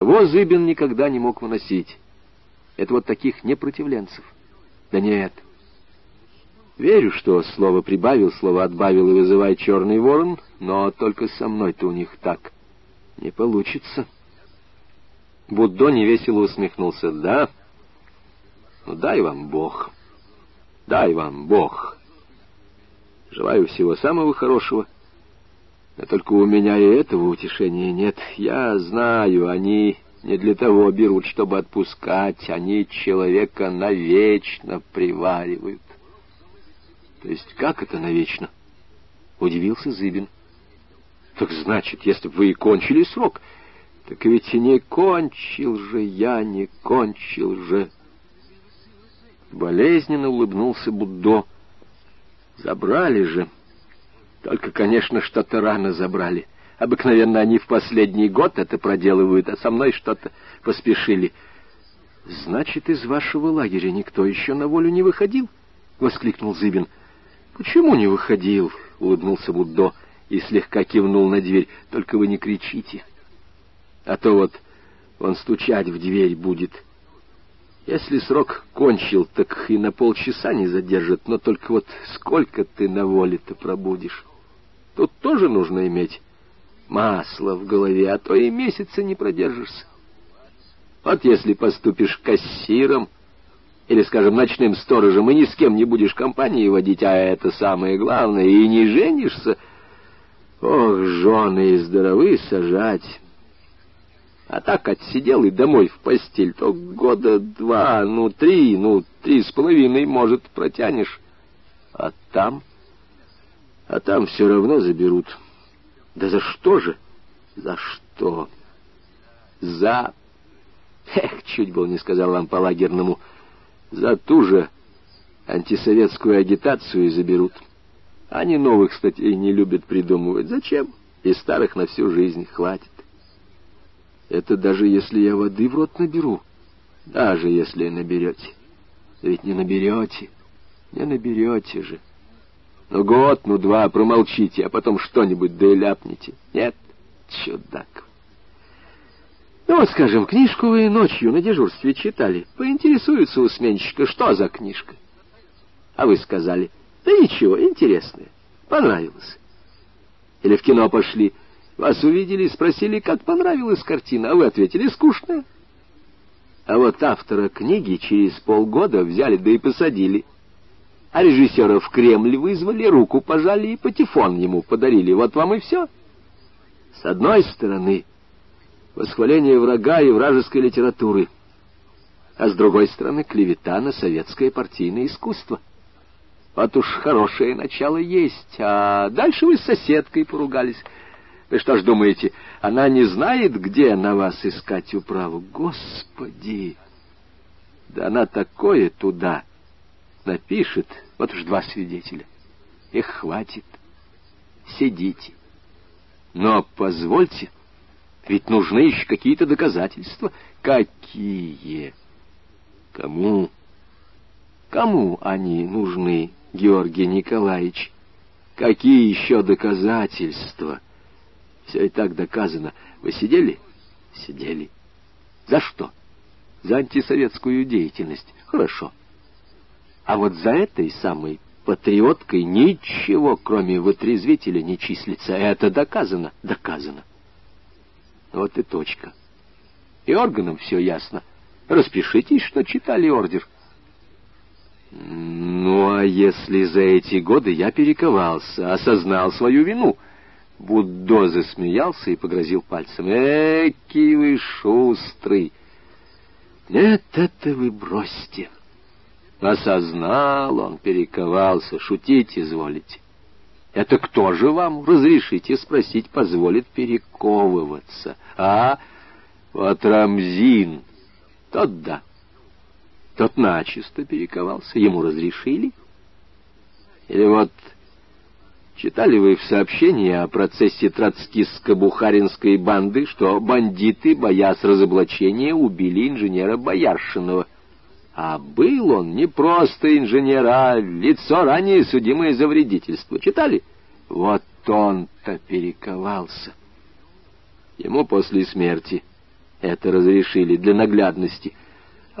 Его Зыбин никогда не мог выносить. Это вот таких непротивленцев. Да нет. Верю, что слово прибавил, слово отбавил и вызывай черный ворон, но только со мной-то у них так не получится. Буддо невесело усмехнулся. Да? Ну, дай вам Бог. Дай вам Бог. Желаю всего самого хорошего. Но только у меня и этого утешения нет. Я знаю, они не для того берут, чтобы отпускать. Они человека навечно приваривают. То есть как это навечно? Удивился Зыбин. Так значит, если бы вы и кончили срок, так ведь и не кончил же я, не кончил же. Болезненно улыбнулся Буддо. Забрали же. Только, конечно, что-то рано забрали. Обыкновенно они в последний год это проделывают, а со мной что-то поспешили. Значит, из вашего лагеря никто еще на волю не выходил? — воскликнул Зыбин. — Почему не выходил? — улыбнулся Буддо и слегка кивнул на дверь. — Только вы не кричите. А то вот он стучать в дверь будет. Если срок кончил, так и на полчаса не задержат, но только вот сколько ты на воле-то пробудешь? Тут тоже нужно иметь масло в голове, а то и месяца не продержишься. Вот если поступишь кассиром или, скажем, ночным сторожем, и ни с кем не будешь компании водить, а это самое главное, и не женишься, ох, жены и здоровы сажать. А так отсидел и домой в постель, то года два, ну три, ну три с половиной, может, протянешь. А там а там все равно заберут. Да за что же? За что? За... Эх, чуть было не сказал вам по-лагерному. За ту же антисоветскую агитацию заберут. Они новых статей не любят придумывать. Зачем? И старых на всю жизнь хватит. Это даже если я воды в рот наберу. Даже если наберете. Ведь не наберете. Не наберете же. Ну, год, ну, два, промолчите, а потом что-нибудь да и ляпните. Нет, чудак. Ну, вот, скажем, книжку вы ночью на дежурстве читали. Поинтересуется у сменщика, что за книжка. А вы сказали, да ничего, интересное, понравилось. Или в кино пошли, вас увидели спросили, как понравилась картина, а вы ответили, скучная. А вот автора книги через полгода взяли, да и посадили — а режиссера в Кремль вызвали, руку пожали и патефон ему подарили. Вот вам и все. С одной стороны, восхваление врага и вражеской литературы, а с другой стороны, клевета на советское партийное искусство. Вот уж хорошее начало есть, а дальше вы с соседкой поругались. Вы что ж думаете, она не знает, где на вас искать управу? Господи! Да она такое туда напишет, вот уж два свидетеля. Их хватит. Сидите. Но позвольте, ведь нужны еще какие-то доказательства. Какие? Кому? Кому они нужны, Георгий Николаевич? Какие еще доказательства? Все и так доказано. Вы сидели? Сидели. За что? За антисоветскую деятельность. Хорошо. А вот за этой самой патриоткой ничего, кроме вытрезвителя, не числится. Это доказано, доказано. Вот и точка. И органам все ясно. Распишитесь, что читали ордер. Ну, а если за эти годы я перековался, осознал свою вину? Буддо засмеялся и погрозил пальцем. Эки вы шустрый! Нет, это вы бросьте. Осознал он, перековался, шутить изволите. Это кто же вам, разрешите спросить, позволит перековываться? А? Вот Рамзин. Тот да. Тот начисто перековался. Ему разрешили? Или вот читали вы в сообщении о процессе троцкистско-бухаринской банды, что бандиты, боясь разоблачения, убили инженера Бояршинова? А был он не просто инженер, а лицо ранее судимое за вредительство. Читали? Вот он-то перековался. Ему после смерти это разрешили для наглядности,